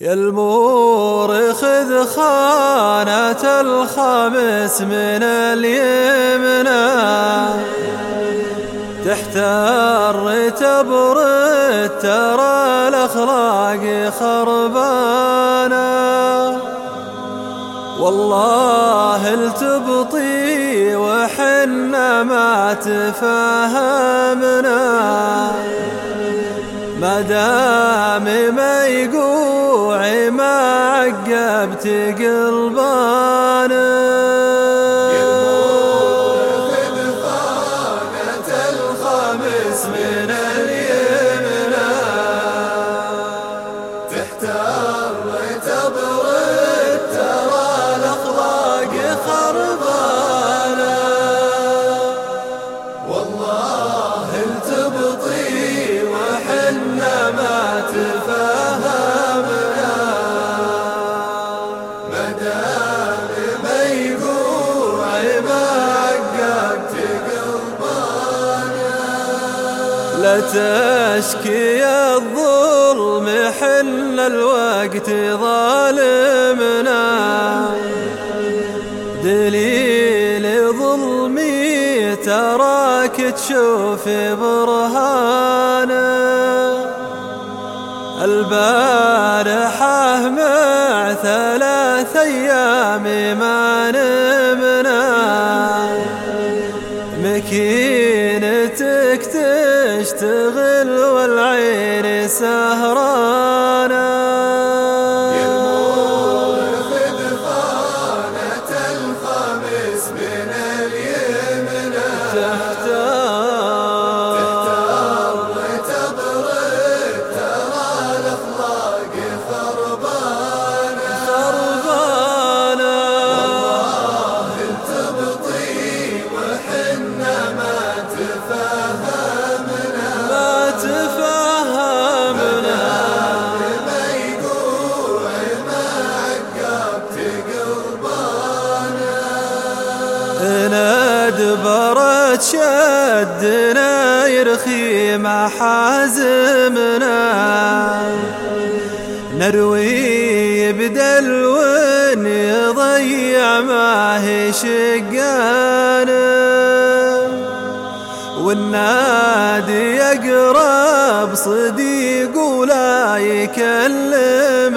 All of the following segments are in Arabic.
يا المور خذ خانة الخامس من اليمنى. تحتار تبرد ترى الأخلاق خربانة. والله التبطي وحنا ما تفهمنا ما دام ما يقوع ما عقبت قلبانا من اليمنى تحتار تبرد ترى الأخلاق خربانة والله التبطي تشكي الظلم حل الوقت ظالمنا. دليل ظلمي تراك تشوف برهانه البارحة مع ثلاث أيام ما نمنا ندبرت شدنا يرخي محازمنا نروي بدلو يضيع ما هي شقانا والنادي يقرب صديق ولا يكلمنا.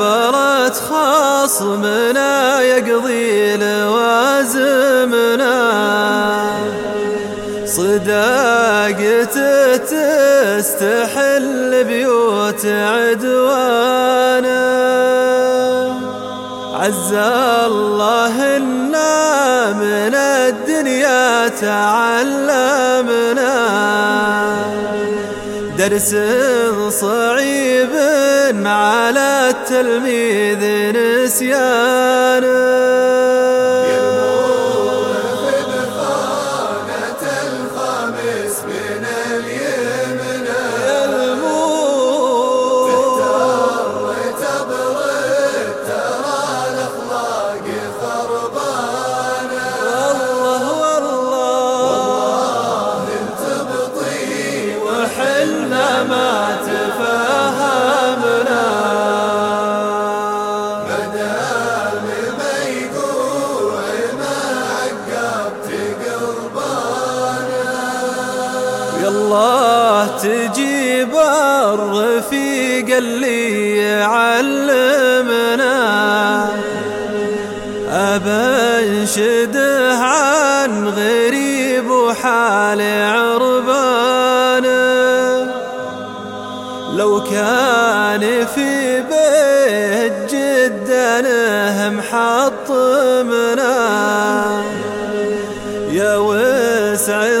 ونقبلت خصمنا يقضي لوازمنا. صداقته تستحل بيوت عدوانا. عز الله إنا من الدنيا تعلمنا. درس صعيب على التلميذ نسيانه تجيب الرفيق اللي يعلمنا. أبنشده عن غريب وحال عربانه لو كان في بيت جدا محطمنا.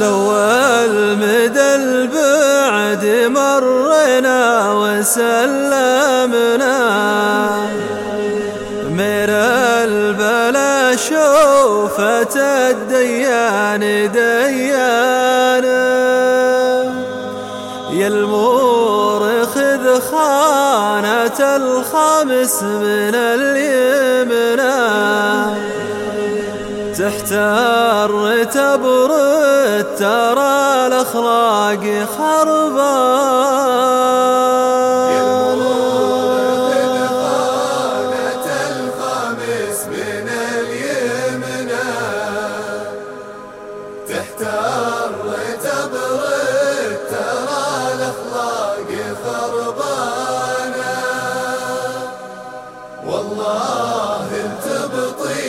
لو المدى البعد مرنا وسلمنا. من البلا شوفة الديان ديانا يا المور خذ خانة الخمس من اليمنى تحتار تبرد ترى الأخلاق خربان الخامس من تحتار تبرد ترى الأخلاق خربانة والله انت بطيء